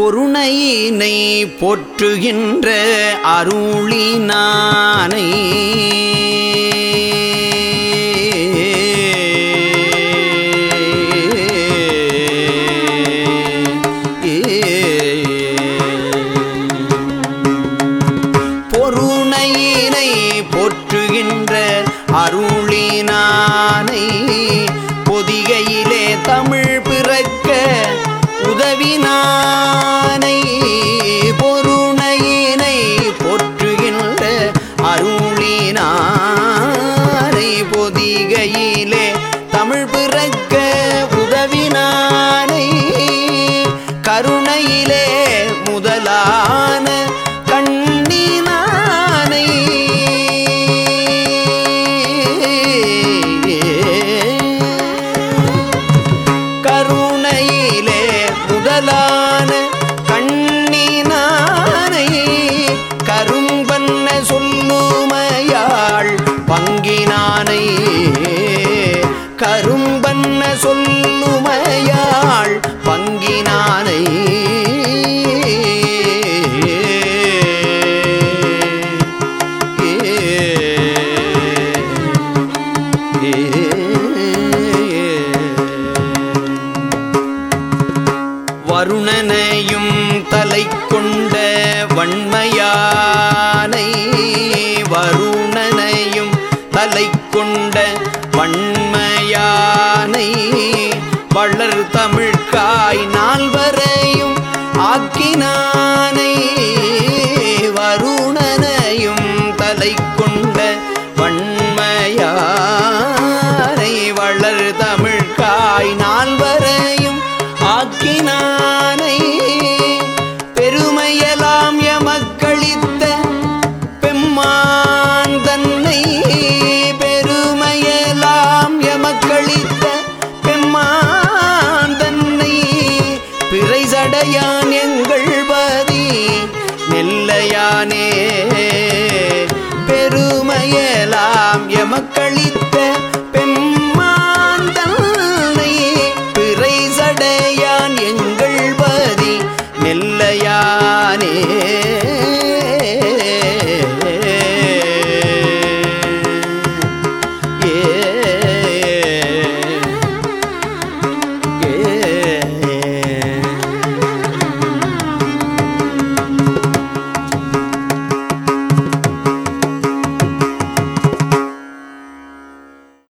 பொருணையினை போற்றுகின்ற அருளினானை. பொருணையினை போற்றுகின்ற அருளினான். பங்கினானை கரும்பன்ன சொல்லுமையாள் பங்கினானை வருணனையும் தலை கொண்ட வன்மையா கொண்ட வன்மையானை வளர் சடையான் எங்கள் பதி நெல்லையானே பெருமையலாம் எமக்களித்த